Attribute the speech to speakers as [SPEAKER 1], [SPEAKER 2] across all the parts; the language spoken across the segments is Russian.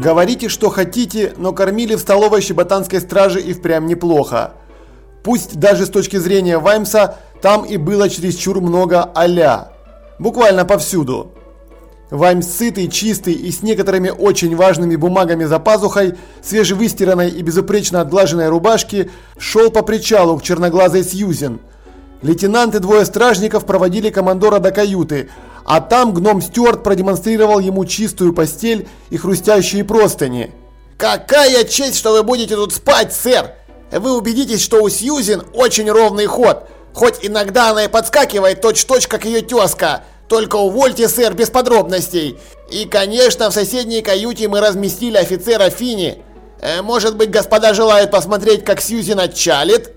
[SPEAKER 1] Говорите, что хотите, но кормили в столовой щеботанской стражи и впрямь неплохо. Пусть даже с точки зрения Ваймса там и было чересчур много аля. Буквально повсюду. Ваймс сытый, чистый и с некоторыми очень важными бумагами за пазухой, свежевыстиранной и безупречно отглаженной рубашки, шел по причалу к черноглазой Сьюзен. Лейтенант и двое стражников проводили командора до каюты, а там гном Стюарт продемонстрировал ему чистую постель и хрустящие простыни.
[SPEAKER 2] «Какая честь, что вы будете тут спать, сэр! Вы убедитесь, что у Сьюзен очень ровный ход, хоть иногда она и подскакивает точь-точь, как ее тезка. Только увольте, сэр, без подробностей. И, конечно, в соседней каюте мы разместили офицера Фини. Э, может быть, господа желают посмотреть, как Сьюзен отчалит?»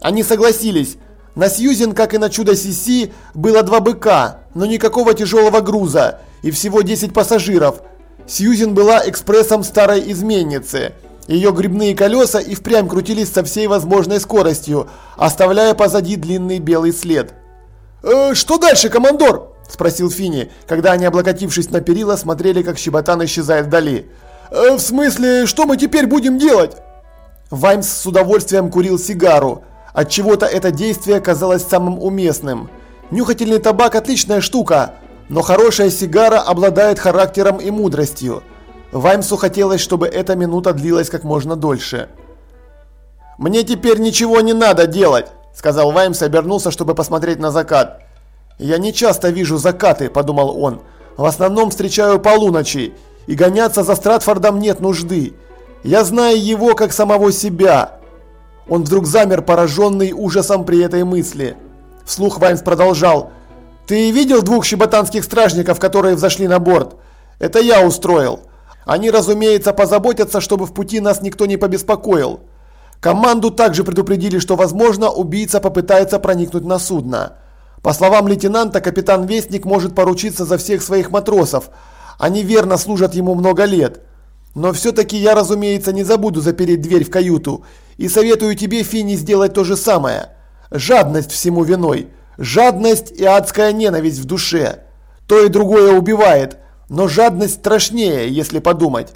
[SPEAKER 1] Они согласились. На Сьюзен, как и на чудо Сиси, было два быка, но никакого тяжелого груза и всего 10 пассажиров. Сьюзен была экспрессом старой изменницы. Ее грибные колеса и впрямь крутились со всей возможной скоростью, оставляя позади длинный белый след. «Э, «Что дальше, командор?» – спросил Фини, когда они, облокотившись на перила, смотрели, как щеботан исчезает вдали. «Э, «В смысле, что мы теперь будем делать?» Ваймс с удовольствием курил сигару. От чего то это действие казалось самым уместным. Нюхательный табак отличная штука, но хорошая сигара обладает характером и мудростью. Ваймсу хотелось, чтобы эта минута длилась как можно дольше. «Мне теперь ничего не надо делать», – сказал Ваймс и обернулся, чтобы посмотреть на закат. «Я не часто вижу закаты», – подумал он. «В основном встречаю полуночи, и гоняться за Стратфордом нет нужды. Я знаю его как самого себя». Он вдруг замер, пораженный ужасом при этой мысли. Вслух Ваймс продолжал. «Ты видел двух щеботанских стражников, которые взошли на борт? Это я устроил. Они, разумеется, позаботятся, чтобы в пути нас никто не побеспокоил. Команду также предупредили, что, возможно, убийца попытается проникнуть на судно. По словам лейтенанта, капитан Вестник может поручиться за всех своих матросов. Они верно служат ему много лет. Но все-таки я, разумеется, не забуду запереть дверь в каюту. И советую тебе, Финни, сделать то же самое. Жадность всему виной. Жадность и адская ненависть в душе. То и другое убивает. Но жадность страшнее, если подумать.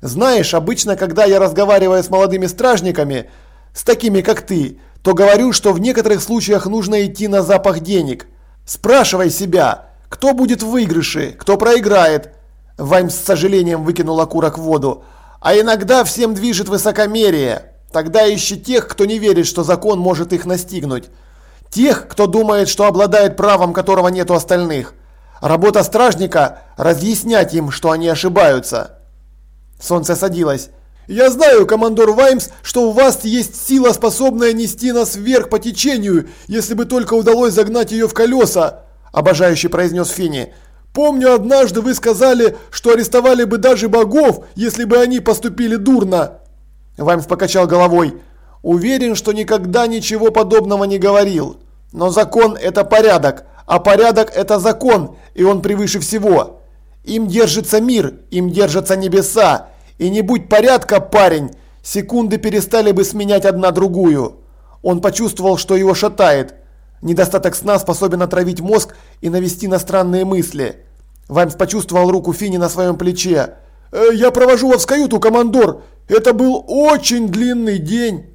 [SPEAKER 1] Знаешь, обычно, когда я разговариваю с молодыми стражниками, с такими как ты, то говорю, что в некоторых случаях нужно идти на запах денег. Спрашивай себя, кто будет в выигрыше, кто проиграет. Вайм с сожалением выкинул окурок в воду. А иногда всем движет высокомерие. Тогда ищи тех, кто не верит, что закон может их настигнуть. Тех, кто думает, что обладает правом, которого нет у остальных. Работа стражника – разъяснять им, что они ошибаются. Солнце садилось. «Я знаю, командор Ваймс, что у вас есть сила, способная нести нас вверх по течению, если бы только удалось загнать ее в колеса», – обожающе произнес Фини. «Помню, однажды вы сказали, что арестовали бы даже богов, если бы они поступили дурно». Ваймс покачал головой. «Уверен, что никогда ничего подобного не говорил. Но закон – это порядок, а порядок – это закон, и он превыше всего. Им держится мир, им держатся небеса. И не будь порядка, парень, секунды перестали бы сменять одна другую. Он почувствовал, что его шатает. Недостаток сна способен отравить мозг и навести на странные мысли. Ваймс почувствовал руку Фини на своем плече. «Э, «Я провожу вас в каюту, командор. Это был очень длинный день».